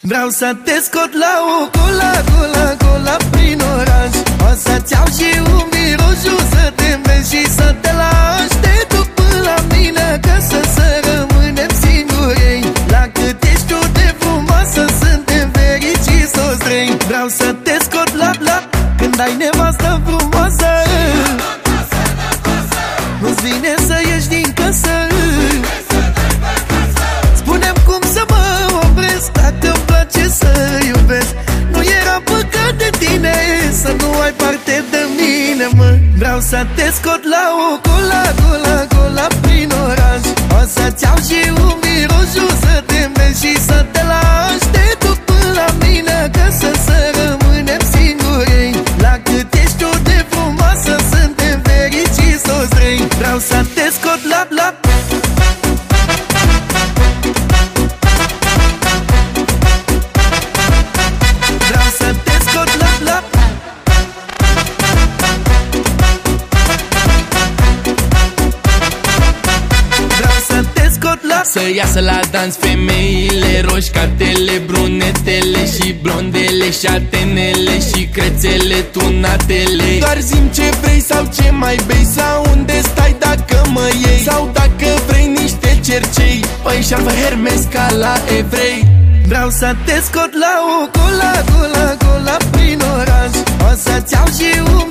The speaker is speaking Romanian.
Vreau să te scot la o cola, cola, cola prin oraș. O să-ți iau și un miroșu Să te înveți și să te lași Te duc până la mine Că să, să rămânem singuri La cât ești tu de frumoasă Suntem fericiți toți trei. Vreau să te scot la, la Când ai nevastă frumoasă. Nu-ți vine să ieși din casă mă Vreau să te scot la o cola, cola, cola prin oraș Să iasă la dans femeile Roșcatele, brunetele și blondele Și atenele și crețele tunatele. Doar zim ce vrei sau ce mai bei Sau unde stai dacă mă iei. Sau dacă vrei niște cercei. Păi șarfă Hermes ca la evrei. Vreau să te scot la o cola, cola, cola prin oraș. O să-ți iau și un